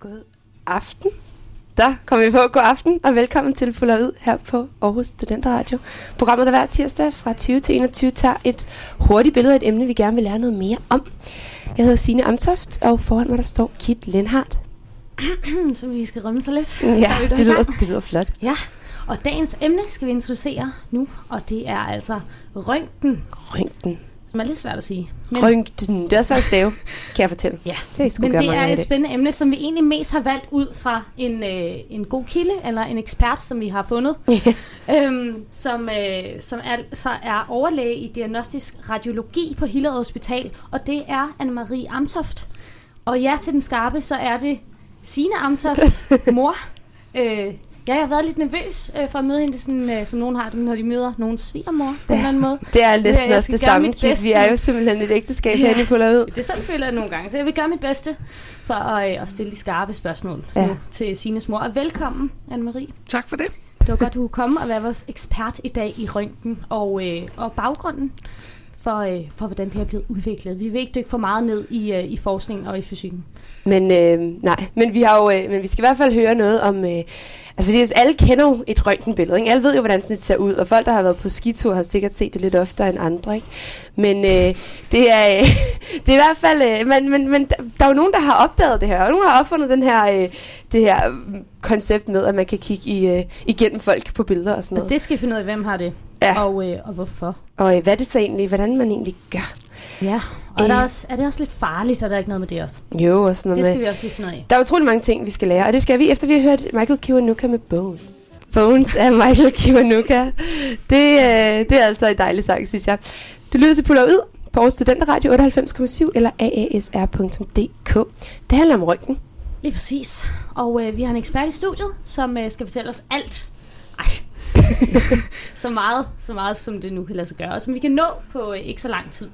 God aften. Der kommer vi på. God aften og velkommen til Fuller Ud her på Aarhus Studenterradio. Programmet, der hver tirsdag fra 20 til 21 tager et hurtigt billede af et emne, vi gerne vil lære noget mere om. Jeg hedder Signe Amtoft, og foran mig der står Kit Lindhardt. Så vi skal rømme sig lidt. Ja, Er vi det lyder, det lyder flot. Ja, og dagens emne skal vi introducere nu, og det er altså røntgen, Røntgen. Som er lidt svært at sige. Men, Røntgen. Det er også svært at stave, kan jeg fortælle. ja, Det er men det er et spændende emne, som vi egentlig mest har valgt ud fra en, øh, en god kilde, eller en ekspert, som vi har fundet, øhm, som, øh, som er, så er overlæge i diagnostisk radiologi på Hillerød Hospital, og det er Anne-Marie Amtoft. Og ja, til den skarpe, så er det Signe Amtoft, mor. Øh, ja, jeg har været lidt nervøs øh, for at møde hende, sådan, øh, som nogen har det, når de møder nogen svigermor på en eller anden måde. Det er næsten også det samme, Kit. Vi er jo simpelthen et ægteskab Ja. herinde i Fuller Ud. Det er sådan, føler jeg nogle gange. Så jeg vil gøre mit bedste for at, øh, at stille de skarpe spørgsmål Ja. ja. nu til Sines mor. Og velkommen, Anne-Marie. Tak for det. Det var godt, du kunne komme og være vores ekspert i dag i røntgen og, øh, og baggrunden for, øh, for, hvordan det er blevet udviklet. Vi vil ikke dykke for meget ned i, øh, i forskningen og i fysikken. Men øh, nej, men vi har jo, øh, men vi skal i hvert fald høre noget om, øh, altså fordi alle kender jo et røntgenbillede, ikke? Alle ved jo, hvordan sådan et ser ud, og folk, der har været på skitur, har sikkert set det lidt oftere end andre, ikke? Men øh, det, er, øh, det er i hvert fald, øh, men, men, men der, er jo nogen, der har opdaget det her, og nogen har opfundet den her, øh, det her koncept med, at man kan kigge i, øh, igennem folk på billeder og sådan Og noget. det skal vi finde ud af, hvem har det, Ja. og, øh, og hvorfor. Og øh, hvad er det så egentlig, hvordan man egentlig gør? Ja, og er, Øh. der også, er det også lidt farligt, og der er ikke noget med det også? Jo, og sådan noget Det med, skal vi også lige finde af. Der er utrolig mange ting, vi skal lære, og det skal vi, efter vi har hørt Michael Kiwanuka med Bones. Bones af Michael Kiwanuka. Det, øh, det er altså en dejlig sang, synes jeg. Du lytter til Puller Ud på Aarhus Studenterradio 98,7 eller aasr.dk. Det handler om ryggen. Lige præcis. Og øh, vi har en ekspert i studiet, som øh, skal fortælle os alt. Så meget, så meget som det nu kan lade sig gøre, og som vi kan nå på øh, ikke så lang tid.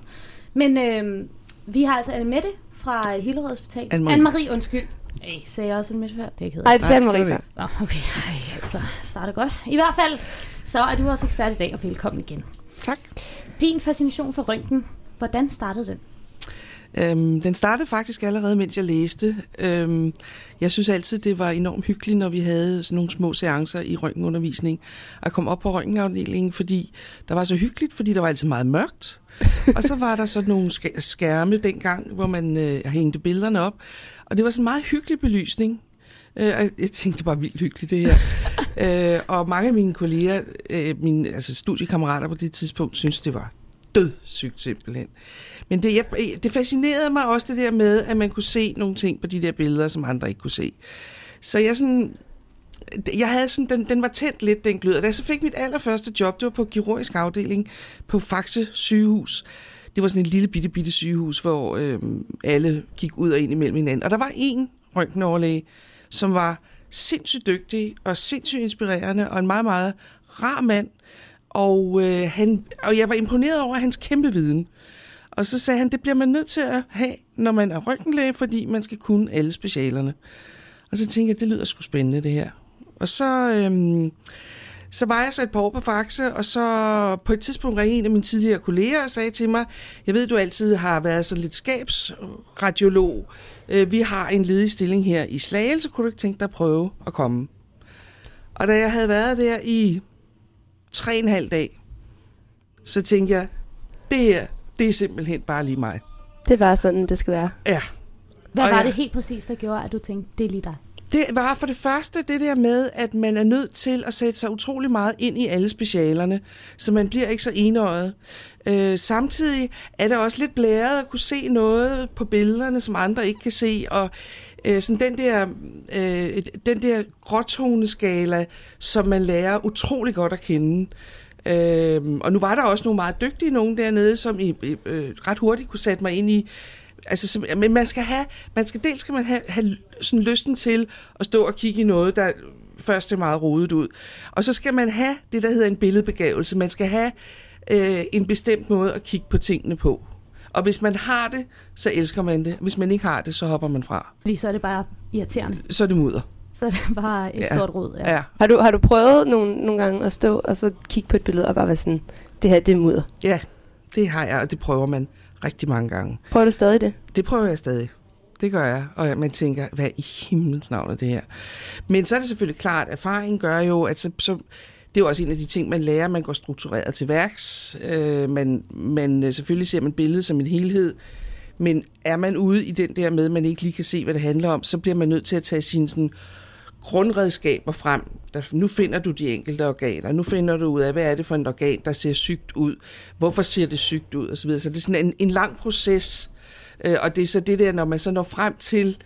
Men øh, vi har altså Anne Mette fra øh, Hillerød Hospital. Anne-Marie. Anne-Marie, undskyld. Ej, sagde jeg også Mette før? Det er af. Nej, det sagde Marie det før. er Nå, okay. Ej, altså, starter godt. I hvert fald, så er du også ekspert i dag, og velkommen igen. Tak. Din fascination for røntgen, hvordan startede den? Øhm, den startede faktisk allerede, mens jeg læste. Øhm, jeg synes altid, det var enormt hyggeligt, når vi havde sådan nogle små seancer i røntgenundervisning, at komme op på røntgenafdelingen, fordi der var så hyggeligt, fordi der var altid meget mørkt. og så var der sådan nogle sk- skærme dengang, hvor man øh, hængte billederne op. Og det var sådan en meget hyggelig belysning. Øh, og jeg tænkte, det var vildt hyggeligt, det her. øh, og mange af mine kolleger, øh, mine altså studiekammerater på det tidspunkt, synes det var dødssygt simpelthen. Men det, jeg, det fascinerede mig også det der med, at man kunne se nogle ting på de der billeder, som andre ikke kunne se. Så jeg sådan... Jeg havde sådan, den, den var tændt lidt, den glød. Og da jeg så fik mit allerførste job, det var på kirurgisk afdeling på Faxe sygehus. Det var sådan et lille bitte, bitte sygehus, hvor øh, alle gik ud og ind imellem hinanden. Og der var en røntgenoverlæge, som var sindssygt dygtig og sindssygt inspirerende og en meget, meget rar mand. Og, øh, han, og jeg var imponeret over hans kæmpe viden. Og så sagde han, det bliver man nødt til at have, når man er røntgenlæge, fordi man skal kunne alle specialerne. Og så tænkte jeg, det lyder sgu spændende det her. Og så, øhm, så var jeg så et par år på Faxe, og så på et tidspunkt ringede en af mine tidligere kolleger og sagde til mig, jeg ved, du altid har været sådan lidt skabsradiolog. Øh, Vi har en ledig stilling her i Slagelse, kunne du ikke tænke dig at prøve at komme? Og da jeg havde været der i tre og en halv dag, så tænkte jeg, det her, det er simpelthen bare lige mig. Det bare sådan, det skal være. Ja, Hvad Og var jeg- det helt præcis, der gjorde, at du tænkte, det er lige dig? Det var for det første det der med, at man er nødt til at sætte sig utrolig meget ind i alle specialerne, så man bliver ikke så enøjet. Øh, samtidig er det også lidt blæret at kunne se noget på billederne, som andre ikke kan se, og øh, sådan den der, øh, den der gråtoneskala, som man lærer utrolig godt at kende. Øh, og nu var der også nogle meget dygtige nogen dernede, som i, øh, ret hurtigt kunne sætte mig ind i Altså, men man skal have, man skal, dels skal man have, have sådan lysten til at stå og kigge i noget, der først ser meget rodet ud. Og så skal man have det, der hedder en billedbegavelse. Man skal have øh, en bestemt måde at kigge på tingene på. Og hvis man har det, så elsker man det. Hvis man ikke har det, så hopper man fra. Fordi så er det bare irriterende. Så er det mudder. Så er det bare et Ja. stort rod. Ja. Ja, Har du, har du prøvet nogle, nogle gange at stå og så kigge på et billede og bare være sådan, det her, det er mudder. ja det har jeg, og det prøver man rigtig mange gange. Prøver du stadig det? Det prøver jeg stadig. det gør jeg. Og man tænker, hvad i himlens navn er det her? Men så er det selvfølgelig klart, at erfaring gør jo, at så, så det er jo også en af de ting, man lærer. Man går struktureret til værks. Øh, man, man, øh, selvfølgelig ser man billedet som en helhed. Men er man ude i den der med, at man ikke lige kan se, hvad det handler om, så bliver man nødt til at tage sine sådan, grundredskaber frem. Der, nu finder du de enkelte organer. Nu finder du ud af, hvad er det for et organ, der ser sygt ud. Hvorfor ser det sygt ud? Og så, videre. så det er sådan en, en lang proces. Øh, og det er så det der, når man så når frem til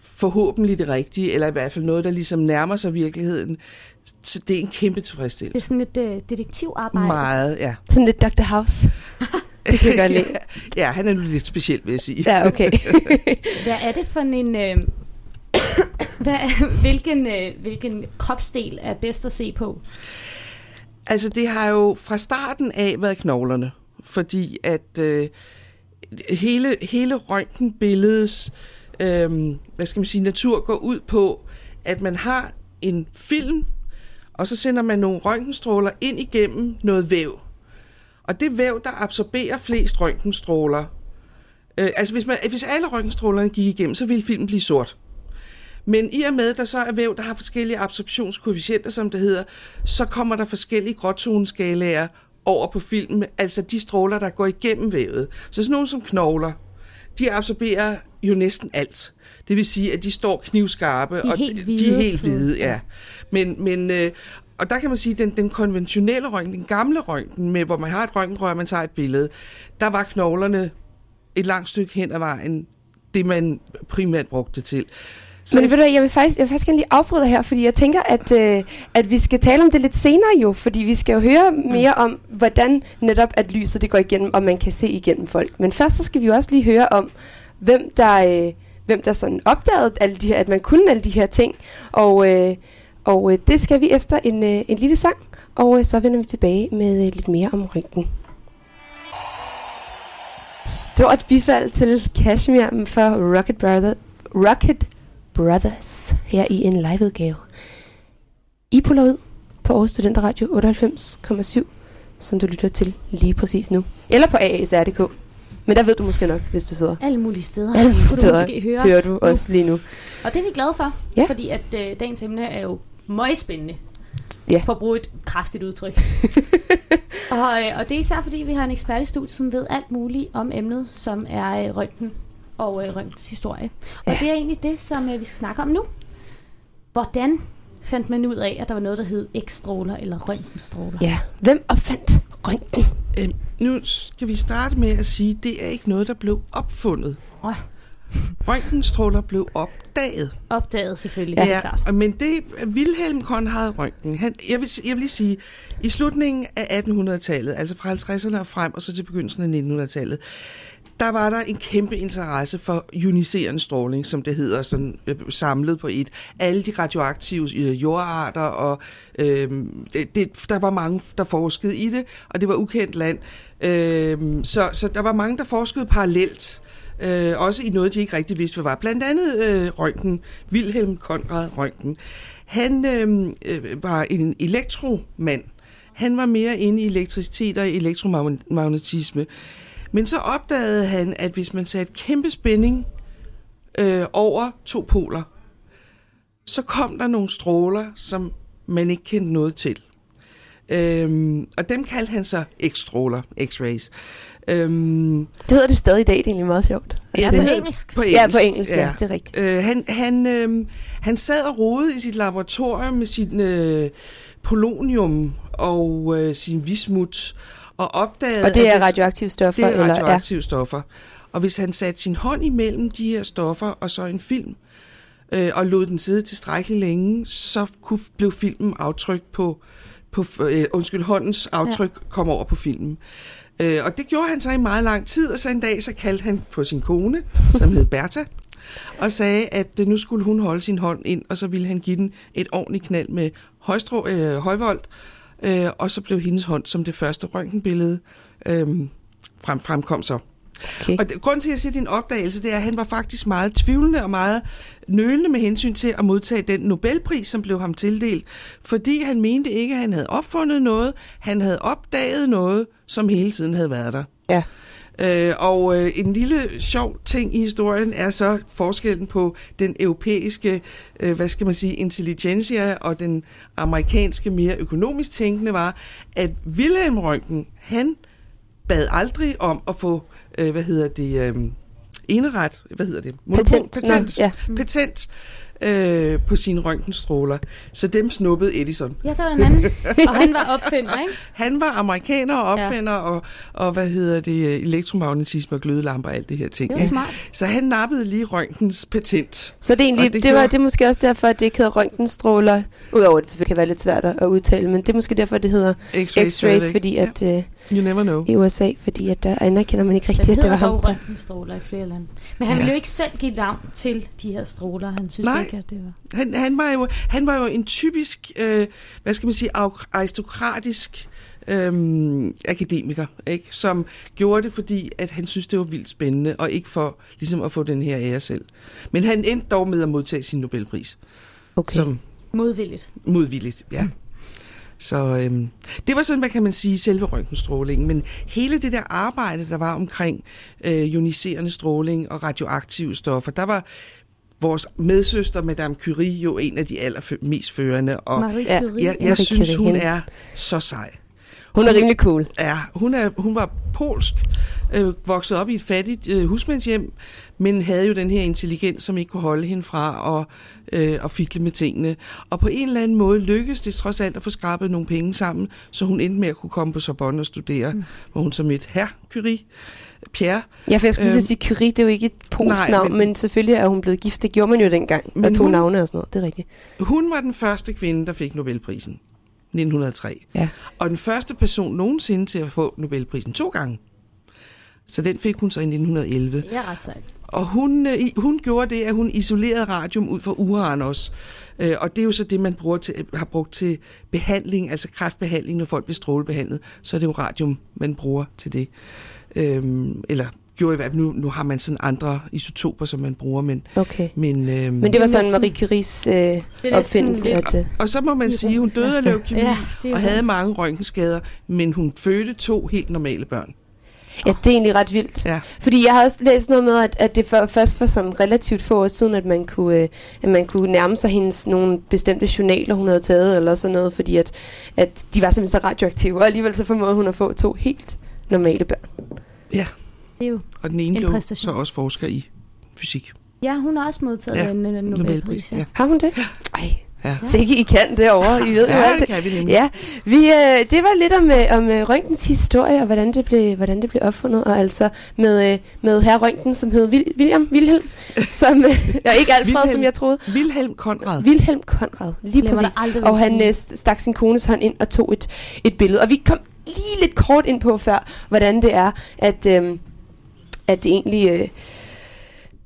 forhåbentlig det rigtige, eller i hvert fald noget, der ligesom nærmer sig virkeligheden, så det er en kæmpe tilfredsstillelse. Det er sådan et uh, detektivarbejde. Meget, ja. Sådan lidt Dr. House. Det kan jeg godt lide. ja, han er nu lidt speciel, vil jeg sige. Ja, okay. Hvad er det for en... Øh, hvad, hvilken, øh, hvilken kropsdel er bedst at se på? Altså, det har jo fra starten af været knoglerne, fordi at øh, hele, hele røntgenbilledets øh, hvad skal man sige, natur går ud på, at man har en film, og så sender man nogle røntgenstråler ind igennem noget væv. Og det væv, der absorberer flest røntgenstråler, øh, altså hvis, man, hvis alle røntgenstrålerne gik igennem, så ville filmen blive sort. Men i og med, at der så er væv, der har forskellige absorptionskoefficienter, som det hedder, så kommer der forskellige gråtoneskalaer over på filmen, altså de stråler, der går igennem vævet. Så sådan nogle som knogler, de absorberer jo næsten alt. Det vil sige, at de står knivskarpe, de er og helt hvide. de er helt hvide, ja. Men, men øh, og der kan man sige, at den, den konventionelle røntgen, den gamle røntgen, med, hvor man har et røntgenrør, man tager et billede, der var knoglerne et langt stykke hen ad vejen, det man primært brugte til. Så Men ved du, jeg vil faktisk, jeg vil faktisk gerne lige afbryde her, fordi jeg tænker, at, øh, at vi skal tale om det lidt senere jo, fordi vi skal jo høre mere om, hvordan netop at lyset det går igennem, og man kan se igennem folk. Men først så skal vi jo også lige høre om, hvem der, øh, hvem der sådan opdagede alle de her, at man kunne alle de her ting. Og, øh, og øh, det skal vi efter en, øh, en lille sang, og øh, så vender vi tilbage med øh, lidt mere om ryggen. Stort bifald til Kashmir for Rocket Brother, Rocket Brothers her i en liveudgave. I puller ud på Aarhus Studenter 98,7, som du lytter til lige præcis nu. Eller på ASR.dk. Men der ved du måske nok, hvis du sidder. Alle mulige steder. Alle mulige steder du måske høre hører os du også lige nu. Og det er vi glade for, Ja. fordi at øh, dagens emne er jo møgspændende. Ja. For at bruge et kraftigt udtryk. og, øh, og det er især fordi, vi har en ekspert i studiet, som ved alt muligt om emnet, som er øh, røntgen og øh, røntgens historie. Og Ja. det er egentlig det, som øh, vi skal snakke om nu. Hvordan fandt man ud af, at der var noget, der hed X-stråler eller røntgenstråler? Ja, hvem opfandt røntgen? Øh, nu skal vi starte med at sige, at det er ikke noget, der blev opfundet. Oh, Røntgenstråler blev opdaget. opdaget selvfølgelig, ja, det er klart. men det Wilhelm Conrad Røntgen, han, jeg, vil, jeg vil lige sige, i slutningen af 1800-tallet, altså fra 50'erne og frem, og så til begyndelsen af 1900-tallet, der var der en kæmpe interesse for ioniserende stråling, som det hedder, sådan, øh, samlet på et. Alle de radioaktive øh, jordarter, og øh, det, det, der var mange, der forskede i det, og det var ukendt land. Øh, så, så der var mange, der forskede parallelt. Øh, også i noget, de ikke rigtig vidste, hvad var. Blandt andet øh, Røntgen, Wilhelm Conrad Røntgen. Han øh, øh, var en elektromand. Han var mere inde i elektricitet og elektromagnetisme. Men så opdagede han, at hvis man satte kæmpe spænding øh, over to poler, så kom der nogle stråler, som man ikke kendte noget til. Øhm, og dem kaldte han så X-stråler, X-rays. Øhm, Det hedder det stadig i dag, det er egentlig meget sjovt. Ja, det på engelsk. På Ja, på engelsk, ja, det er rigtigt. Øh, han, han, øh, han sad og rodede i sit laboratorium med sin øh, polonium og øh, sin vismut, og opdagede... Og det er radioaktive stoffer? det er eller, radioaktive ja. stoffer. Og hvis han satte sin hånd imellem de her stoffer og så en film, øh, og lod den sidde tilstrækkeligt længe, så kunne, blev filmen aftryk på, på øh, undskyld, håndens aftryk ja. kom over på filmen. Øh, og det gjorde han så i meget lang tid, og så en dag så kaldte han på sin kone, som hed Bertha, og sagde, at øh, nu skulle hun holde sin hånd ind, og så ville han give den et ordentligt knald med højstrå, øh, højvolt, øh, og så blev hendes hånd som det første røntgenbillede øh, frem, fremkom så. Okay. Og det, grunden til, at jeg siger, din opdagelse, det er, at han var faktisk meget tvivlende og meget nølende med hensyn til at modtage den Nobelpris, som blev ham tildelt, fordi han mente ikke, at han havde opfundet noget, han havde opdaget noget, som hele tiden havde været der. Ja. Øh, og øh, en lille sjov ting i historien er så forskellen på den europæiske, øh, hvad skal man sige, intelligentsia og den amerikanske mere økonomisk tænkende var, at Wilhelm Røntgen, han bad aldrig om at få, øh, hvad hedder det, øh, eneret, hvad hedder det? Patent. Patent. Nå, ja. Patent øh, på sine røntgenstråler. Så dem snuppede Edison. Ja, der var en anden. og han var opfinder, ikke? Han var amerikaner og opfinder ja. og, og hvad hedder det, elektromagnetisme og glødelamper og alt det her ting. Det var ikke? smart. Så han nappede lige røntgens patent. Så det er, egentlig, Og det, det var, det er måske også derfor, at det ikke hedder røntgenstråler, udover at det selvfølgelig kan være lidt svært at at udtale, men det er måske derfor, det hedder X-rays, X-rays, fordi at øh, You never know. i USA, fordi at der anerkender man ikke rigtigt, at det var hedder ham. Der. røntgenstråler i flere lande. Men han Ja. ville jo ikke selv give navn til de her stråler. Han synes Nej. At det var... Han, han, var jo, han var jo en typisk, øh, hvad skal man sige, aristokratisk øhm, akademiker, ikke? som gjorde det, fordi at han synes, det var vildt spændende, og ikke for ligesom at få den her ære selv. Men han endte dog med at modtage sin Nobelpris, Okay. som Modvilligt. modvilligt, ja. Så øhm, det var sådan, hvad kan man sige, selve røntgenstrålingen. Men hele det der arbejde, der var omkring øh, ioniserende stråling og radioaktive stoffer, der var vores medsøster, Madame Curie, jo en af de allermest førende. Og Marie Curie. jeg, Marie jeg synes, Curie, hun er så sej. Hun er rimelig cool. Ja, hun, er, hun var polsk, øh, vokset op i et fattigt øh, husmandshjem, men havde jo den her intelligens, som ikke kunne holde hende fra at, øh, at fikle med tingene. Og på en eller anden måde lykkedes det trods alt at få skrabet nogle penge sammen, så hun endte med at kunne komme på Sorbonne og studere, mm. hvor hun så mødte herr Curie, Pierre. Ja, for jeg skulle lige Øhm, at sige, Curie, det er jo ikke et polsk navn, men, men- selvfølgelig er hun blevet gift. Det gjorde man jo dengang, tog hun- navne og sådan noget. Det er rigtigt. Hun var den første kvinde, der fik Nobelprisen. 1903. Ja. Og den første person nogensinde til at få Nobelprisen to gange. Så den fik hun så i 1911. Det er ret sejt. Og hun, øh, hun gjorde det, at hun isolerede radium ud fra uran også. Øh, og det er jo så det, man bruger til, har brugt til behandling, altså kræftbehandling, når folk bliver strålebehandlet. Så er det jo radium, man bruger til det. Øhm, eller gjorde i hvert fald, nu, nu har man sådan andre isotoper, som man bruger, men... Okay. Men, øhm, Men det var sådan Marie Curies øh, opfindelse. At, øh, og så må man sige, hun døde af leukemi Ja, og havde mange røntgenskader, men hun fødte to helt normale børn. Ja, det er egentlig ret vildt. Ja. Fordi jeg har også læst noget med, at, at det for, først for sådan relativt få år siden, at man kunne, øh, at man kunne nærme sig hendes nogle bestemte journaler, hun havde taget, eller sådan noget, fordi at, at de var simpelthen så radioaktive, og alligevel så formåede hun at få to helt normale børn. Ja, Det er jo... og den ene En blev så også forsker i fysik. Ja, hun har også modtaget Ja, ja, en, en Nobelpris. Ja. Har hun det? Ej, Ja. så ikke I kan derovre, I ved jo Ja, alt det kan vi nemlig. Ja, vi, øh, det var lidt om, øh, om øh, Røntgens historie, og hvordan det, blev, hvordan det blev opfundet, og altså med, øh, med herr Røntgen, som hed Vil, William Wilhelm, som, øh, og ikke Alfred, Wilhelm. som jeg troede. Wilhelm Konrad. Wilhelm Konrad, lige Glemmer præcis. Og han øh, stak sin kones hånd ind og tog et, et billede. Og vi kom lige lidt kort ind på før, hvordan det er, at, øh, at det egentlig øh,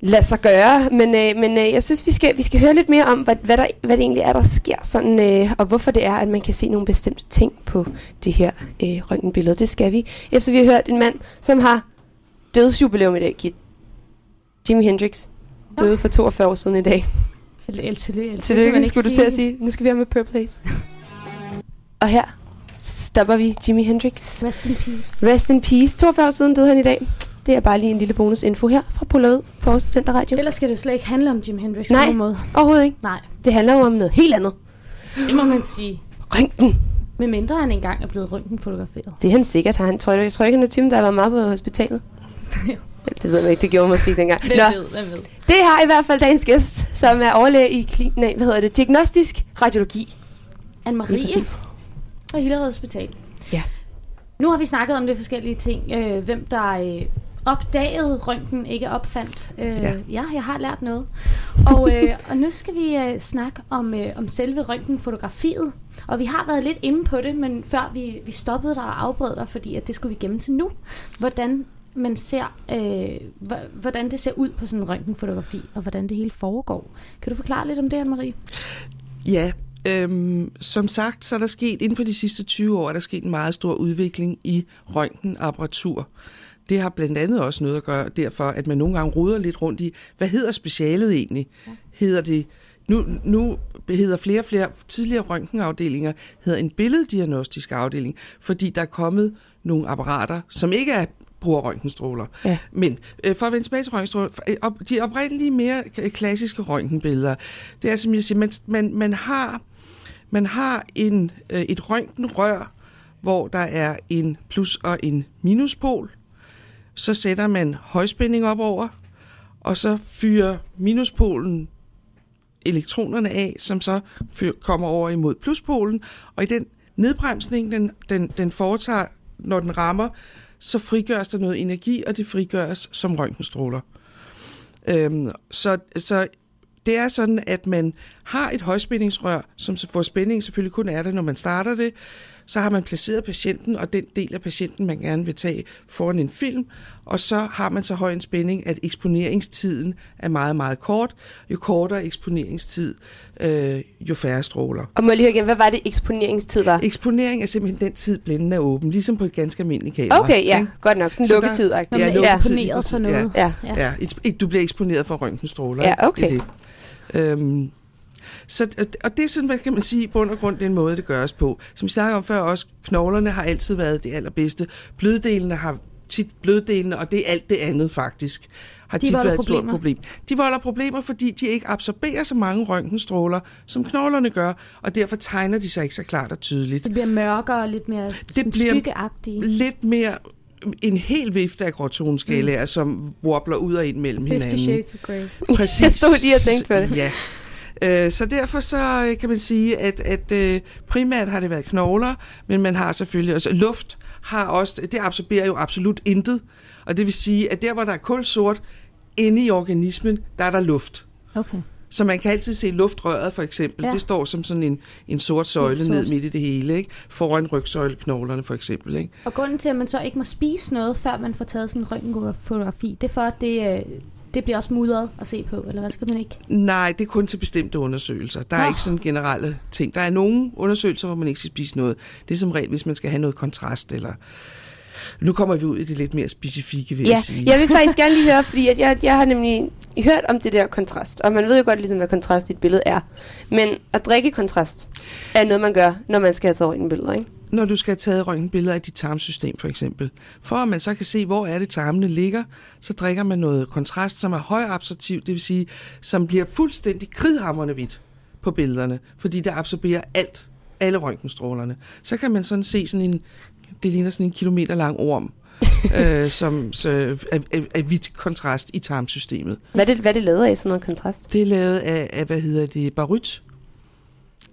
lader sig gøre. Men, øh, men øh, jeg synes, vi skal, vi skal høre lidt mere om, hvad, hvad, der, hvad det egentlig er, der sker, sådan, øh, og hvorfor det er, at man kan se nogle bestemte ting på det her øh, røntgenbillede. Det skal vi, efter vi har hørt en mand, som har dødsjubilæum i dag, Kit. Jimi Hendrix døde for 42 år siden i dag. Tillykke, tillykke. Tillykke, skulle du til at sige. Nu skal vi have med Purple Haze. Og her stopper vi Jimi Hendrix. Rest in peace. Rest in peace. 42 år siden døde han i dag. Det er bare lige en lille bonusinfo her fra Polaroid på Aarhus Studenter Radio. Ellers skal det jo slet ikke handle om Jim Hendrix på Nej. nogen måde. Overhovedet ikke. Nej, Det handler jo om noget helt andet. det må man sige. Røntgen. Med mindre han engang er blevet røntgenfotograferet. Det er han sikkert. Har han, tror jeg, jeg tror ikke, han er typen, der været meget på hospitalet. det ved man ikke. Det gjorde man måske ikke dengang. Hvem Nå, ved, hvem ved. det har i hvert fald dagens gæst, som er overlæge i klin, nej, hvad hedder det, diagnostisk radiologi. Anne-Marie fra Hillerød Hospital. Ja. Nu har vi snakket om det forskellige ting. Øh, hvem der øh, opdagede røntgen, ikke opfandt. Øh, ja. Ja. jeg har lært noget. Og, øh, og nu skal vi øh, snakke om, øh, om selve røntgenfotografiet. Og vi har været lidt inde på det, men før vi, vi stoppede dig og afbrød dig, fordi at det skulle vi gemme til nu. Hvordan man ser, øh, hvordan det ser ud på sådan en røntgenfotografi, og hvordan det hele foregår. Kan du forklare lidt om det, Anne-Marie? Ja, øhm, som sagt, så er der sket, inden for de sidste 20 år, er der sket en meget stor udvikling i røntgenapparatur. Det har blandt andet også noget at gøre derfor, at man nogle gange roder lidt rundt i, hvad hedder specialet egentlig? Ja. Hedder det, nu, nu hedder flere og flere tidligere røntgenafdelinger, hedder en billeddiagnostisk afdeling, fordi der er kommet nogle apparater, som ikke er bruger røntgenstråler. Ja. Men øh, for at vende tilbage til røntgenstråler, øh, op, de oprindelige mere klassiske røntgenbilleder, det er som jeg siger, man, man, man har, man har en, øh, et røntgenrør, hvor der er en plus- og en minuspol. Så sætter man højspænding op over, og så fyrer minuspolen elektronerne af, som så fyr, kommer over imod pluspolen, og i den nedbremsning, den, den, den foretager, når den rammer, så frigøres der noget energi, og det frigøres som røntgenstråler. Øhm, så, så det er sådan, at man har et højspændingsrør, som får spænding selvfølgelig kun er det, når man starter det. Så har man placeret patienten, og den del af patienten, man gerne vil tage foran en film, og så har man så høj en spænding, at eksponeringstiden er meget, meget kort. Jo kortere eksponeringstid, øh, jo færre stråler. Og må jeg lige høre igen, hvad var det eksponeringstid var? Eksponering er simpelthen den tid, blænden er åben, ligesom på et ganske almindeligt kamera. Okay, ja, ikke? godt nok. Sådan Så der- lukketid Når Ja, er lukketid, eksponeret for noget. Ja. Ja. Ja, et- du bliver eksponeret for røntgenstråler. Ja, okay. Det er det. Øhm, så, og det er sådan, hvad kan man sige, i bund og grund den måde, det gøres på. Som vi snakkede om før også, knoglerne har altid været det allerbedste. Bløddelene har tit bløddelene, og det er alt det andet faktisk, har De tit været et stort problemer. problem. De volder problemer, fordi de ikke absorberer så mange røntgenstråler, som knoglerne gør, og derfor tegner de sig ikke så klart og tydeligt. Det bliver mørkere og lidt mere det bliver- skyggeagtige. Lidt mere en hel vifte af gråtoneskalaer, mm. som wobbler ud og ind mellem Fifty hinanden. Shades of Grey. Præcis. Jeg stod lige og tænkte på det. Ja. Øh, Så derfor så øh, kan man sige, at, at øh, primært har det været knogler, men man har selvfølgelig også luft, har også, det absorberer jo absolut intet. Og det vil sige, at der hvor der er kulsort inde i organismen, der er der luft. Okay. Så man kan altid se luftrøret for eksempel. Ja. Det står som sådan en, en sort søjle sort. ned midt i det hele, ikke? foran rygsøjleknoglerne for eksempel. Ikke? Og grunden til, at man så ikke må spise noget, før man får taget sådan en røntgenfotografi, det er for, at det, øh, det bliver også mudret at se på, eller hvad skal man ikke? Nej, det er kun til bestemte undersøgelser. Der er Nå. ikke sådan generelle ting. Der er nogle undersøgelser, hvor man ikke skal spise noget. Det er som regel, hvis man skal have noget kontrast, eller... Nu kommer vi ud i det lidt mere specifikke, vil Ja, jeg sige. jeg vil faktisk gerne lige høre, fordi at jeg, jeg har nemlig hørt om det der kontrast, og man ved jo godt ligesom, hvad kontrast i et billede er. Men at drikke kontrast er noget, man gør, når man skal have taget billeder, ikke? Når du skal have taget røntgenbilleder af dit tarmsystem, for eksempel. For at man så kan se, hvor er det tarmene ligger, så drikker man noget kontrast, som er højabsorptivt, det vil sige, som bliver fuldstændig kridhamrende hvidt på billederne, fordi det absorberer alt, alle røntgenstrålerne. Så kan man sådan se sådan en, det ligner sådan en kilometer lang orm, øh, som så er, er, er hvidt kontrast i tarmsystemet. Hvad er det, hvad er det lavet af, sådan noget kontrast? Det er lavet af, af hvad hedder det, baryt,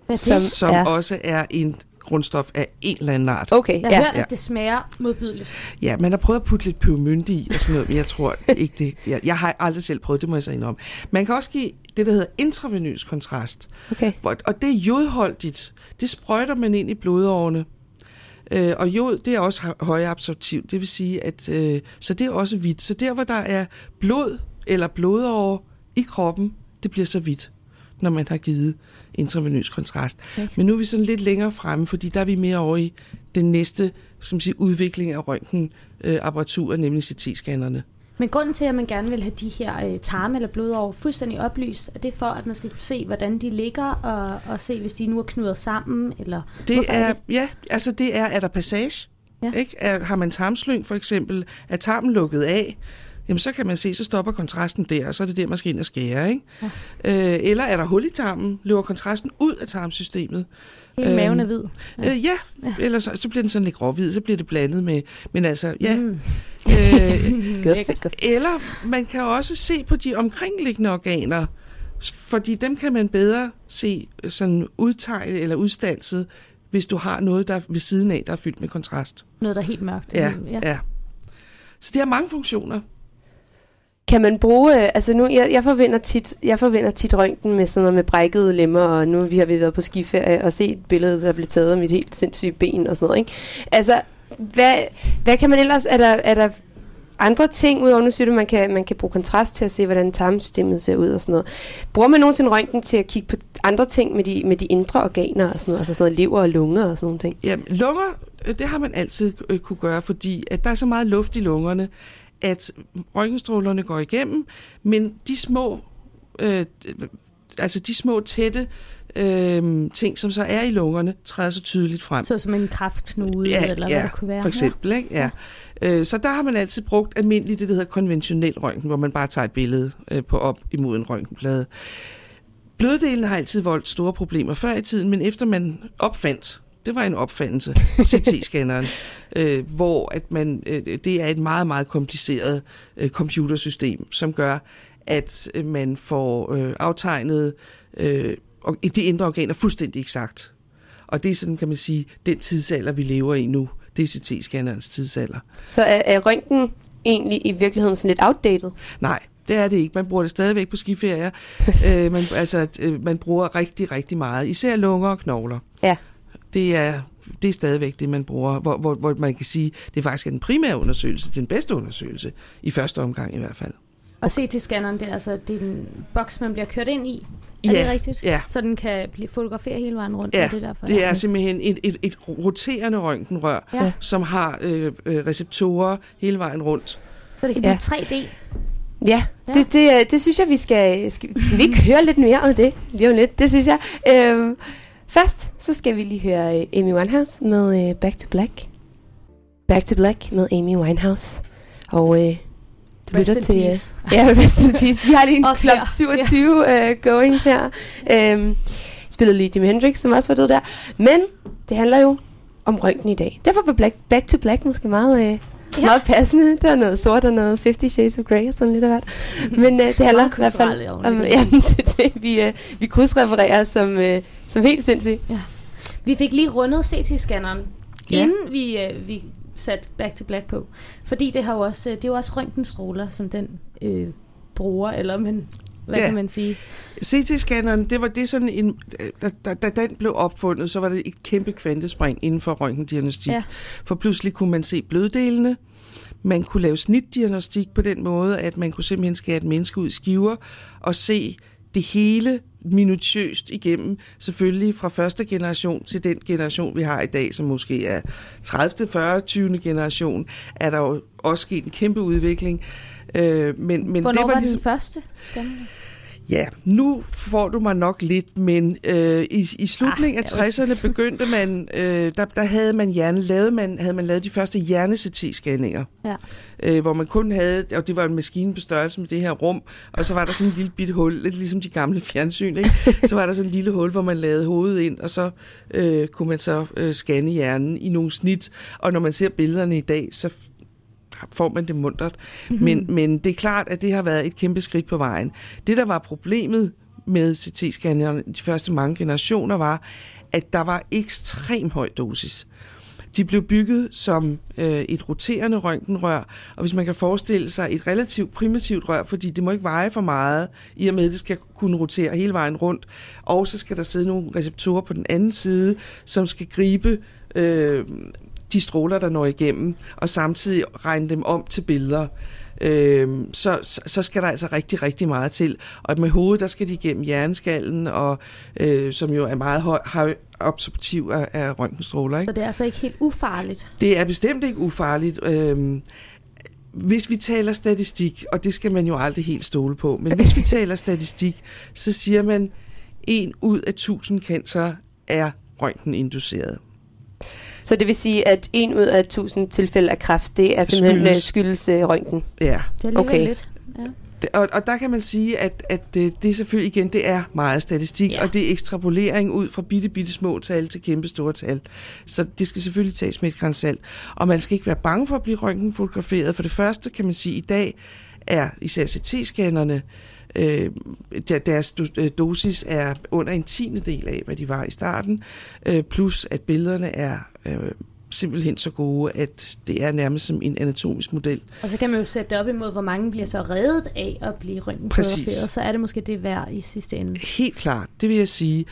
Som- som ja. også er en grundstof af en eller anden art. Okay, Jeg ja. hørt, at det smager modbydeligt. Ja, man har prøvet at putte lidt pebermynte i og sådan noget, men jeg tror ikke det. Jeg, jeg har aldrig selv prøvet, det må jeg sige om. Man kan også give det, der hedder intravenøs kontrast. Okay. Hvor- Og det er jodholdigt. Det sprøjter man ind i blodårene. Øh, og jod, det er også hø- højabsorptivt. Det vil sige, at øh, så det er også hvidt. Så der, hvor der er blod eller blodåre i kroppen, det bliver så hvidt, når man har givet intravenøs kontrast. Okay. Men nu er vi sådan lidt længere fremme, fordi der er vi mere over i den næste skal man sige, udvikling af røntgenapparatur, nemlig CT-scannerne. Men grunden til, at man gerne vil have de her øh, tarme eller blodår fuldstændig oplyst, er det for, at man skal kunne se, hvordan de ligger, og, og se, hvis de nu er knudret sammen, eller Det hvorfor er, det? ja, altså det er, er der passage? Ja. Ikke? Er, har man tarmslyng for eksempel, er tarmen lukket af, jamen så kan man se, så stopper kontrasten der, og så er det der, man skal ind og skære. Ikke? Ja. Øh, eller er der hul i tarmen, løber kontrasten ud af tarmsystemet. Hele øhm, maven er hvid. Ja, øh, ja. Ja. eller så, så bliver den sådan lidt gråhvid, så bliver det blandet med, men altså, ja. Mm. Øh, eller man kan også se på de omkringliggende organer, fordi dem kan man bedre se sådan udtegnet eller udstanset, hvis du har noget, der er ved siden af, der er fyldt med kontrast. Noget, der er helt mørkt. Ja, ja. ja. Så det har mange funktioner. Kan man bruge, øh, altså nu, jeg, jeg, forvinder tit, jeg forvinder tit røntgen med sådan noget med brækkede lemmer, og nu vi har vi været på skiferie og set et billede, der blev taget af mit helt sindssyge ben og sådan noget, ikke? Altså, hvad, hvad kan man ellers, er der, er der andre ting, udover nu siger du, man kan, man kan bruge kontrast til at se, hvordan tarmsystemet ser ud og sådan noget. Bruger man nogensinde røntgen til at kigge på andre ting med de, med de indre organer og sådan noget, altså sådan noget lever og lunger og sådan nogle ting? Ja, lunger, øh, det har man altid øh, kunne gøre, fordi at der er så meget luft i lungerne, at røntgenstrålerne går igennem, men de små, øh, altså de små tætte øh, ting, som så er i lungerne, træder så tydeligt frem. Så som en kraftknude, Ja, eller ja, hvad det kunne være. for eksempel. Ikke? Ja. Øh, Så der har man altid brugt almindeligt det, der hedder konventionel røntgen, hvor man bare tager et billede øh, på op imod en røntgenplade. Bløddelen har altid voldt store problemer før i tiden, men efter man opfandt, det var en opfandelse, CT-scanneren, øh, hvor at man, øh, det er et meget, meget kompliceret øh, computersystem, som gør, at øh, man får øh, aftegnet øh, og de indre organer fuldstændig eksakt. Og det er sådan, kan man sige, den tidsalder, vi lever i nu. Det er CT-scannerens tidsalder. Så er, er røntgen egentlig i virkeligheden sådan lidt outdated? Nej, det er det ikke. Man bruger det stadigvæk på skiferier. øh, man, altså, øh, man bruger rigtig, rigtig meget. Især lunger og knogler. Ja. Det er, det er stadigvæk det, man bruger. Hvor, hvor, hvor man kan sige, det er faktisk den primære undersøgelse, den bedste undersøgelse. I første omgang i hvert fald. Og CT-scanneren, det er altså det er den boks, man bliver kørt ind i. Er Ja, det rigtigt? ja. Så den kan blive fotografere hele vejen rundt? Ja, er det, derfor, det er simpelthen et, et, et roterende røntgenrør, Ja. som har øh, øh, receptorer hele vejen rundt. Så det kan Ja. blive 3D. Ja, Ja. det, det, øh, det synes jeg, vi skal, skal... Skal vi ikke høre lidt mere om det lige om lidt? Det synes jeg. Øhm, først, så skal vi lige høre øh, Amy Winehouse med øh, Back to Black. Back to Black med Amy Winehouse. Og øh, du Rest lytter til... øh, peace. Ja, rest in peace. Vi har lige en her. 27 uh, going her. Øhm, spillede lige Jimi Hendrix, som også var død der. Men det handler jo om røntgen i dag. Derfor var Black, Back to Black måske meget, øh, Ja. ja. meget passende. Der er noget sort og noget 50 Shades of Grey og sådan lidt af hvert. Men øh, det handler i hvert fald om... det Ja, det det. Vi, øh, vi krydsrefererer som, øh, som helt sindssygt. Vi fik lige rundet CT-scanneren, Ja. ja. inden vi, øh, vi satte Back to Black på. Fordi det, har jo også, øh, det er jo også røntgenstråler, som den øh, bruger, eller men, hvad Ja. kan man sige? CT-scanneren, det var det sådan en, da, da, da den blev opfundet, så var det et kæmpe kvantespring inden for røntgendiagnostik. Ja. For pludselig kunne man se bløddelene, man kunne lave snitdiagnostik på den måde, at man kunne simpelthen skære et menneske ud i skiver og se det hele minutiøst igennem, selvfølgelig fra første generation til den generation, vi har i dag, som måske er 30., 40., 20. generation, er der jo også sket en kæmpe udvikling. Øh, men, men Hvornår det var, var ligesom, den første scanner? Ja, nu får du mig nok lidt, men øh, i, i slutningen Ah, af 60'erne begyndte man, øh, der, der havde man hjerne, lavede man, havde man lavet de første hjerne-CT-scanninger, Ja. øh, hvor man kun havde, og det var en maskine på størrelse med det her rum, og så var der sådan en lille bitte hul, lidt ligesom de gamle fjernsyn, ikke? så var der sådan en lille hul, hvor man lavede hovedet ind, og så øh, kunne man så øh, scanne hjernen i nogle snit, og når man ser billederne i dag, så får man det mundret. Men, men det er klart, at det har været et kæmpe skridt på vejen. Det, der var problemet med CT-scannerne de første mange generationer, var, at der var ekstrem høj dosis. De blev bygget som øh, et roterende røntgenrør, og hvis man kan forestille sig et relativt primitivt rør, fordi det må ikke veje for meget, i og med at det skal kunne rotere hele vejen rundt, og så skal der sidde nogle receptorer på den anden side, som skal gribe øh, de stråler, der når igennem, og samtidig regne dem om til billeder. Øhm, så, så, skal der altså rigtig, rigtig meget til. Og med hovedet, der skal de igennem hjerneskallen, og, øh, som jo er meget høj, høj absorptiv af, af røntgenstråler. Ikke? Så det er altså ikke helt ufarligt. Det er bestemt ikke ufarligt. Øhm, hvis vi taler statistik, og det skal man jo aldrig helt stole på, men hvis vi taler statistik, så siger man, at en ud af tusind cancer er røntgeninduceret. Så det vil sige, at en ud af 1000 tilfælde af kræft, det er simpelthen Skyldes- skyldes, skyldes uh, røntgen. Ja. Det er Okay. lidt. Ja. Det- Og, og der kan man sige, at, at det, det er selvfølgelig igen, det er meget statistik, Ja. og det er ekstrapolering ud fra bitte, bitte små tal til kæmpe store tal. Så det skal selvfølgelig tages med et gran salt. Og man skal ikke være bange for at blive røntgenfotograferet. For det første kan man sige, at i dag er især CT-scannerne, øh, der- deres øh, dosis er under en tiende del af, hvad de var i starten, øh, plus at billederne er øh, simpelthen så gode, at det er nærmest som en anatomisk model. Og så kan man jo sætte det op imod, hvor mange bliver så reddet af at blive røntgenfotograferet. Så er det måske det værd i sidste ende. Helt klart, det vil jeg sige.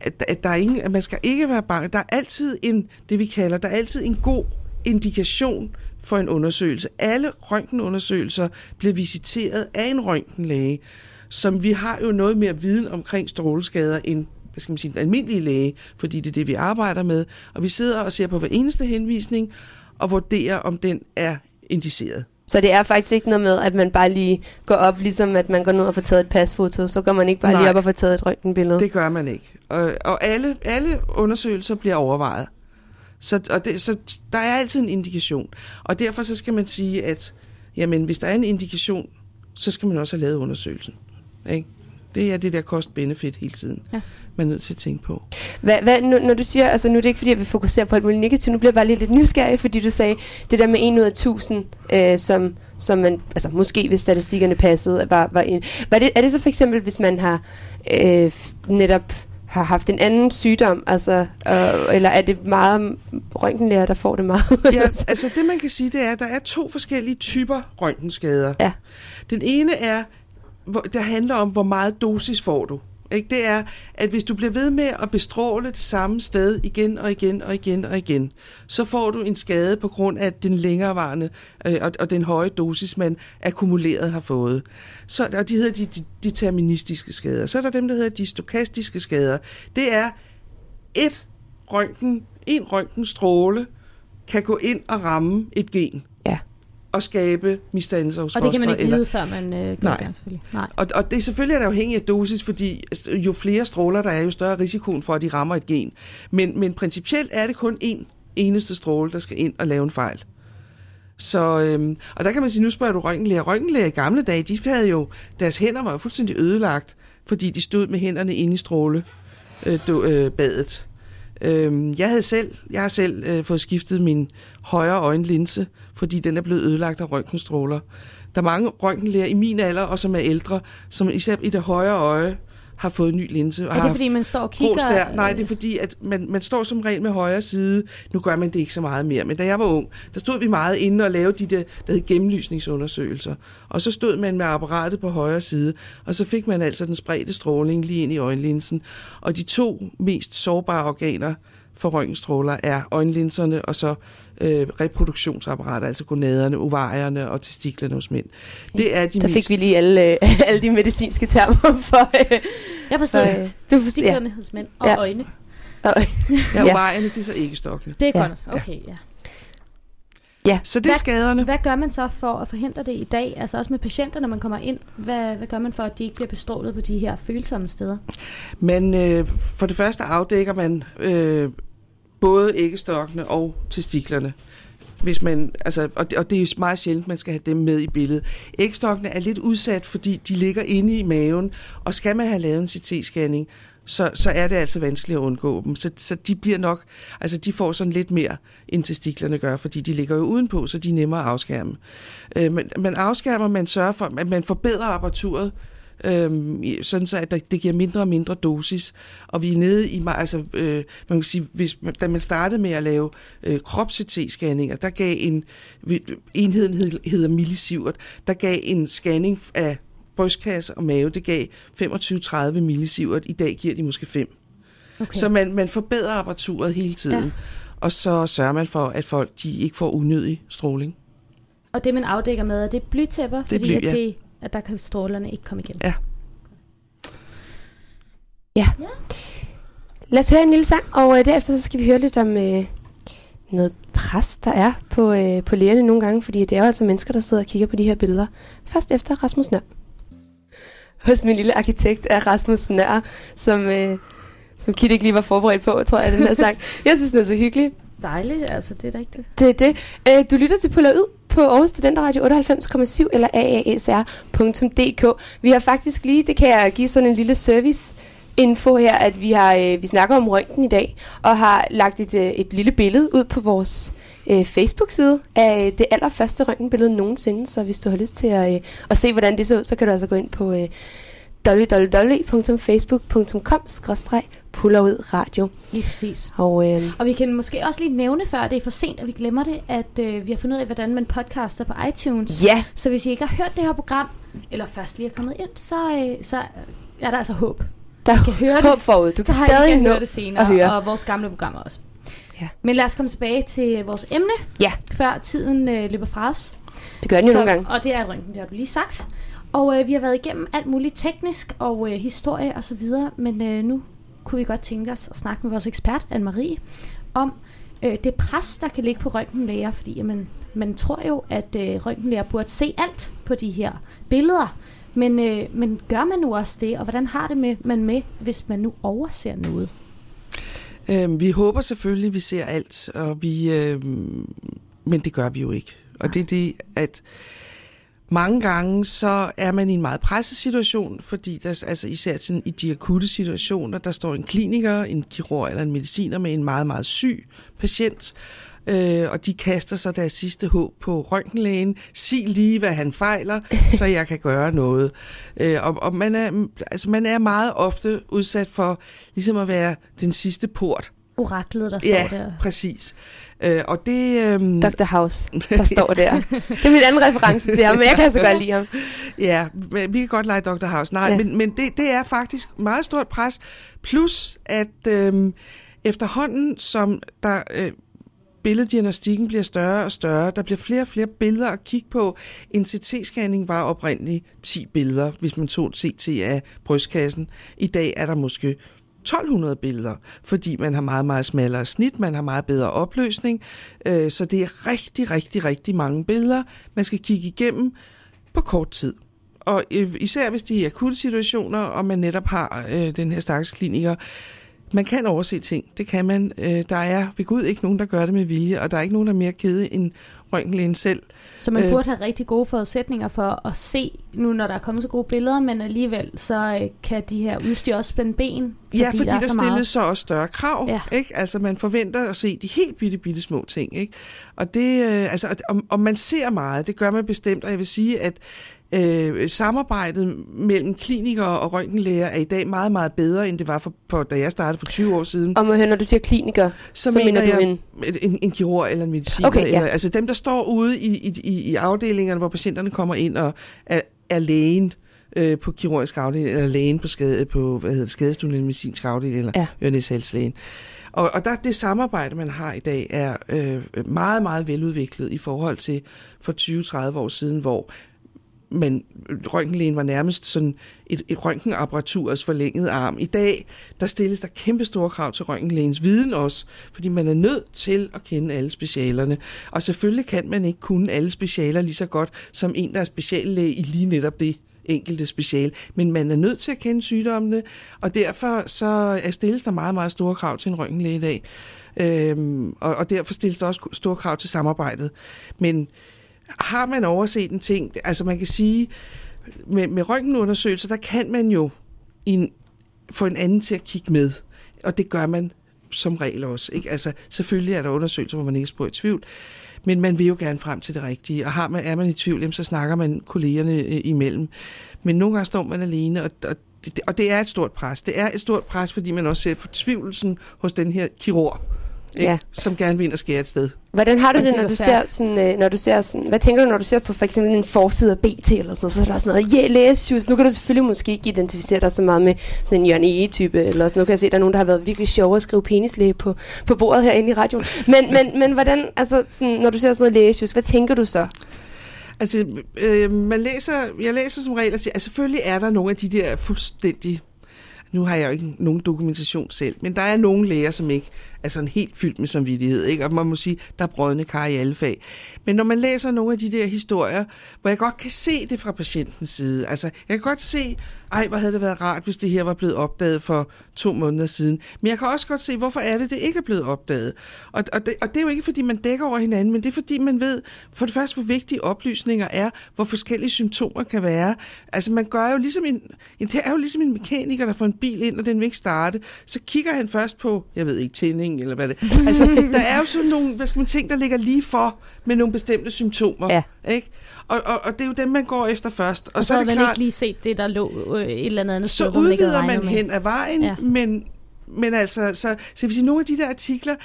At, at, der er ingen, at man skal ikke være bange. Der er altid en, det vi kalder, der er altid en god indikation for en undersøgelse. Alle røntgenundersøgelser bliver visiteret af en røntgenlæge, som vi har jo noget mere viden omkring stråleskader end hvad skal man sige, den almindelige læge, fordi det er det, vi arbejder med. Og vi sidder og ser på hver eneste henvisning og vurderer, om den er indiceret. Så det er faktisk ikke noget med, at man bare lige går op, ligesom at man går ned og får taget et pasfoto, så går man ikke bare Nej. lige op og får taget et røntgenbillede. det gør man ikke. Og, og alle, alle undersøgelser bliver overvejet. Så, og det, så der er altid en indikation. Og derfor så skal man sige, at jamen, hvis der er en indikation, så skal man også have lavet undersøgelsen. Ikke? Det er det der cost-benefit hele tiden, ja. man er nødt til at tænke på. Hvad, hvad, nu, når du siger, altså nu er det ikke fordi, jeg vil fokusere på alt muligt negativt, nu bliver jeg bare lige lidt nysgerrig, fordi du sagde, det der med 1 ud af 1000, øh, som, som man, altså måske hvis statistikkerne passede, var, var en. Var det, er det så for eksempel, hvis man har øh, netop har haft en anden sygdom, altså, øh, eller er det meget røntgenlæger, der får det meget? ja, altså det man kan sige, det er, at der er to forskellige typer røntgenskader. Ja. Den ene er, der handler om, hvor meget dosis får du. Ikke? Det er, at hvis du bliver ved med at bestråle det samme sted igen og igen og igen og igen, så får du en skade på grund af den længerevarende øh, og, og den høje dosis, man akkumuleret har fået. Så, og de hedder de, de deterministiske skader. Så er der dem, der hedder de stokastiske skader. Det er et røntgen, en røntgenstråle kan gå ind og ramme et gen at skabe misdannelser hos Og det kan man ikke eller... vide, før man øh, gør Nej. det, selvfølgelig. Nej. Og, og det er selvfølgelig er det afhængigt af dosis, fordi jo flere stråler der er, jo større risikoen for, at de rammer et gen. Men, men principielt er det kun én eneste stråle, der skal ind og lave en fejl. Så, øhm, og der kan man sige, nu spørger du røntgenlæger. Røntgenlæger i gamle dage, de havde jo, deres hænder var fuldstændig ødelagt, fordi de stod med hænderne inde i stråle øh, do, øh, badet. Øhm, jeg havde selv, jeg har selv øh, fået skiftet min højre øjenlinse, fordi den er blevet ødelagt af røntgenstråler. Der er mange røntgenlæger i min alder, og som er ældre, som især i det højre øje har fået en ny linse. Og Er det fordi, man står og kigger? der. Nej, det er fordi, at man, man står som regel med højre side. Nu gør man det ikke så meget mere. Men da jeg var ung, der stod vi meget inde og lavede de der, der hed gennemlysningsundersøgelser. Og så stod man med apparatet på højre side, og så fik man altså den spredte stråling lige ind i øjenlinsen. Og de to mest sårbare organer for røntgenstråler er øjenlinserne og så øh, reproduktionsapparater, altså gonaderne, ovarierne og testiklerne hos mænd. Det er de Der mest... fik vi lige alle, øh, alle de medicinske termer for... Øh, Jeg forstår Øh, øh, du forstår- stiklerne ja. hos mænd og Ja. ja. øjne. og, Ja, Ja. ovarierne, det er så ikke stokkene. Det er Ja. godt. Okay, ja. Så det er Hvad- skaderne. Hvad gør man så for at forhindre det i dag? Altså også med patienter, når man kommer ind. Hvad, hvad gør man for, at de ikke bliver bestrålet på de her følsomme steder? Men øh, for det første afdækker man øh, både æggestokkene og testiklerne. Hvis man, altså, og, det, og det er jo meget sjældent, man skal have dem med i billedet. Æggestokkene er lidt udsat, fordi de ligger inde i maven, og skal man have lavet en CT-scanning, så, så er det altså vanskeligt at undgå dem. Så, så de bliver nok, altså de får sådan lidt mere, end testiklerne gør, fordi de ligger jo udenpå, så de er nemmere at afskærme. Øh, men, men afskærmer, man sørger for, at man forbedrer apparaturet, øhm, sådan så at der, det giver mindre og mindre dosis. Og vi er nede i, altså, øh, man kan sige, hvis, da man startede med at lave øh, krop-CT-scanninger, der gav en, enheden hed, hedder millisievert, der gav en scanning af brystkasse og mave, det gav 25-30 millisievert. I dag giver de måske 5. Okay. Så man, man forbedrer apparaturet hele tiden. Ja. Og så sørger man for, at folk de ikke får unødig stråling. Og det, man afdækker med, er det blytæpper? er fordi bly, at, det, at der kan strålerne ikke komme igennem. Ja. Lad os høre en lille sang, og øh, derefter så skal vi høre lidt om øh, noget pres, der er på, øh, på lægerne nogle gange, fordi det er jo altså mennesker, der sidder og kigger på de her billeder. Først efter Rasmus Nør. Hos min lille arkitekt er Rasmus Nør, som, øh, som Kit ikke lige var forberedt på, tror jeg, den her sang. Jeg synes, den er så hyggelig. Dejligt, altså det er rigtigt. Det er det. Øh, du lytter til Puller Ud på Aarhus Studenteradio 98,7 eller aasr.dk. Vi har faktisk lige, det kan jeg give sådan en lille service info her, at vi har øh, vi snakker om røntgen i dag, og har lagt et, øh, et lille billede ud på vores øh, Facebook-side af øh, det allerførste røntgenbillede nogensinde, så hvis du har lyst til at, øh, at se, hvordan det ser ud, så kan du altså gå ind på øh, www.facebook.com-pullerud-radio. Lige præcis. Og øh, Og vi kan måske også lige nævne, før det er for sent, at vi glemmer det, at øh, vi har fundet ud af, hvordan man podcaster på iTunes. ja, Så hvis I ikke har hørt det her program, eller først lige er kommet ind, så, øh, så er der altså håb. der kan høre det. håb forud. Du kan Så I stadig kan nå høre det senere, at høre. og vores gamle programmer også. Ja. Men lad os komme tilbage til vores emne, Ja. før tiden øh, løber fra os. Det gør den jo nogle gange. Og det er røntgen, det har du lige sagt. Og øh, vi har været igennem alt muligt teknisk og øh, historie og så videre, men øh, nu kunne vi godt tænke os at snakke med vores ekspert, Anne-Marie, om øh, det pres, der kan ligge på røntgenlæger, fordi jamen, man tror jo, at øh, røntgenlæger burde se alt på de her billeder. Men, øh, men gør man nu også det, og hvordan har det med, man med, hvis man nu overser noget? Øhm, vi håber selvfølgelig, at vi ser alt, og vi, øh, men det gør vi jo ikke. Og det er det, at mange gange så er man i en meget presset situation, fordi der, altså især sådan, i de akutte situationer, der står en kliniker, en kirurg eller en mediciner med en meget, meget syg patient, øh, og de kaster så deres sidste håb på røntgenlægen. Sig lige, hvad han fejler, så jeg kan gøre noget. Øh, og og man, er, altså, man er meget ofte udsat for ligesom at være den sidste port. Oraklet, der Ja, står der. præcis. Øh, og det... Øh, Dr. House, der står der. Det er min anden reference til ham, men jeg kan så godt lide ham. Ja, vi kan godt lege Dr. House. Nej, Ja. men, men det, det er faktisk meget stort pres. Plus, at øhm, efterhånden, som der... Øh, billeddiagnostikken bliver større og større. Der bliver flere og flere billeder at kigge på. En CT-scanning var oprindeligt 10 billeder, hvis man tog CT af brystkassen. I dag er der måske 1200 billeder, fordi man har meget, meget smallere snit, man har meget bedre opløsning. Øh, så det er rigtig, rigtig, rigtig mange billeder, man skal kigge igennem på kort tid. Og øh, især hvis det er akutte situationer, og man netop har øh, den her stakkels kliniker, man kan overse ting. Det kan man. Øh, der er ved Gud ikke nogen, der gør det med vilje, og der er ikke nogen, der er mere kede end røntgenlægen selv. Så man Øh. burde have rigtig gode forudsætninger for at se, nu når der er kommet så gode billeder, men alligevel så øh, kan de her udstyr også spænde ben, Ja, fordi der, der, er så stilles meget. så også større krav. Ja. Ikke? Altså man forventer at se de helt bitte, bitte små ting. Ikke? Og, det, øh, altså, og, og man ser meget, det gør man bestemt, og jeg vil sige, at øh, samarbejdet mellem klinikere og røntgenlæger er i dag meget, meget bedre, end det var, for, for, da jeg startede for 20 år siden. Og må jeg høre, når du siger kliniker, så, så, så mener du en... en, en kirurg eller en mediciner. Okay, ja. eller, altså dem, der står ude i, i, i, i afdelingerne, hvor patienterne kommer ind og er, er lægen øh, på kirurgisk afdeling, eller lægen på, skade, på hvad hedder det, skadestuen eller medicinsk afdeling, eller Ja. Og, og der, det samarbejde, man har i dag, er øh, meget, meget veludviklet i forhold til for 20-30 år siden, hvor men røntgenlægen var nærmest sådan et, et røntgenapparaturs altså forlængede arm. I dag, der stilles der kæmpe store krav til røntgenlægens viden også, fordi man er nødt til at kende alle specialerne. Og selvfølgelig kan man ikke kunne alle specialer lige så godt som en, der er speciallæge i lige netop det enkelte special. Men man er nødt til at kende sygdommene, og derfor så er stilles der meget, meget store krav til en røntgenlæge i dag. Øhm, og, og derfor stilles der også store krav til samarbejdet. Men har man overset en ting, altså man kan sige, med, med røntgenundersøgelser, der kan man jo en, få en anden til at kigge med, og det gør man som regel også. Ikke? Altså, selvfølgelig er der undersøgelser, hvor man ikke spor i tvivl, men man vil jo gerne frem til det rigtige, og har man, er man i tvivl, jamen, så snakker man kollegerne øh, imellem. Men nogle gange står man alene, og, og, det, og det er et stort pres. Det er et stort pres, fordi man også ser fortvivlelsen hos den her kirurg, ikke? Ja. som gerne vil ind og skære et sted. Hvordan har du det, når du ser sådan, øh, når du ser sådan, hvad tænker du, når du ser på for eksempel en forside af BT eller sådan, så er der sådan noget, yeah, læsejus. Nu kan du selvfølgelig måske ikke identificere dig så meget med sådan en Jørgen E-type, eller sådan, nu kan jeg se, at der er nogen, der har været virkelig sjove at skrive penislæge på, på bordet herinde i radioen. Men, men, men hvordan, altså sådan, når du ser sådan noget læsejus, hvad tænker du så? Altså, øh, man læser, jeg læser som regel, at altså, selvfølgelig er der nogle af de der fuldstændig nu har jeg jo ikke nogen dokumentation selv, men der er nogle læger, som ikke er sådan helt fyldt med samvittighed, ikke? og man må sige, der er brødende kar i alle fag. Men når man læser nogle af de der historier, hvor jeg godt kan se det fra patientens side, altså jeg kan godt se, ej, hvor havde det været rart, hvis det her var blevet opdaget for to måneder siden. Men jeg kan også godt se, hvorfor er det, det ikke er blevet opdaget. Og, og, det, og det er jo ikke, fordi man dækker over hinanden, men det er, fordi man ved, for det første, hvor vigtige oplysninger er, hvor forskellige symptomer kan være. Altså man gør jo ligesom en, en det er jo ligesom en mekaniker, der får en bil ind, og den vil ikke starte. Så kigger han først på, jeg ved ikke, tænding eller hvad det Altså, der er jo sådan nogle, hvad skal man ting, der ligger lige for med nogle bestemte symptomer. Ja. Ikke? Og, og, og det er jo dem, man går efter først. Og, Og så, så det man klart, ikke lige set det, der lå øh, et eller andet sted, så man udvider man med. hen ad vejen, ja. men, men altså, så, så jeg vil sige, nogle af de der artikler,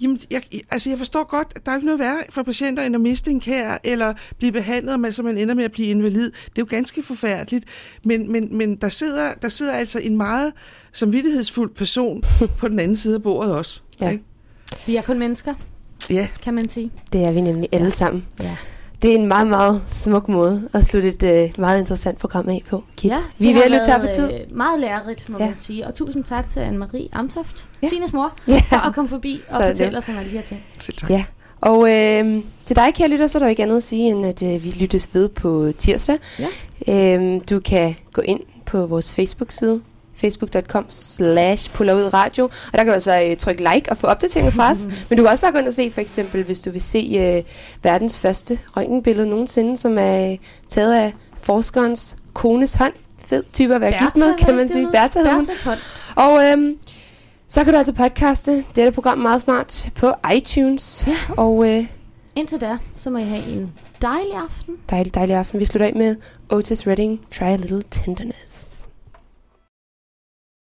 jamen, jeg, altså jeg forstår godt, at der er ikke noget værre for patienter, end at miste en kær, eller blive behandlet, med, så man ender med at blive invalid. Det er jo ganske forfærdeligt, men, men, men der, sidder, der sidder altså en meget samvittighedsfuld person på den anden side af bordet også. Ja. Ikke? Vi er kun mennesker, Ja, kan man sige. Det er vi nemlig alle sammen. Ja. Det er en meget, meget smuk måde at slutte et øh, meget interessant program af på, Kit. Ja, vi er ved at løbe tør for tid. øh, Meget lærerigt, må Ja. man sige. Og tusind tak til Anne-Marie Amtoft, Ja. Sines mor, Ja. for at komme forbi og Så det. fortælle os om alle de her ting. Selv tak. Ja, og øh, til dig, kære lytter, så er der jo ikke andet at sige, end at øh, vi lyttes ved på tirsdag. Ja. Øh, du kan gå ind på vores Facebook-side, facebook.com slash radio, og der kan du altså øh, trykke like og få opdateringer fra os. Men du kan også bare gå ind og se, for eksempel, hvis du vil se øh, verdens første røntgenbillede nogensinde, som er øh, taget af forskerens kones hånd. Fed type at være Bertha, gift med, kan man sige. Bertha hed hun. Hånd. Og øhm, så kan du altså podcaste dette program meget snart på iTunes. Ja. Og øh, Indtil da, så må I have en dejlig aften. dejlig, dejlig aften. Vi slutter af med Otis Redding, Try a Little Tenderness.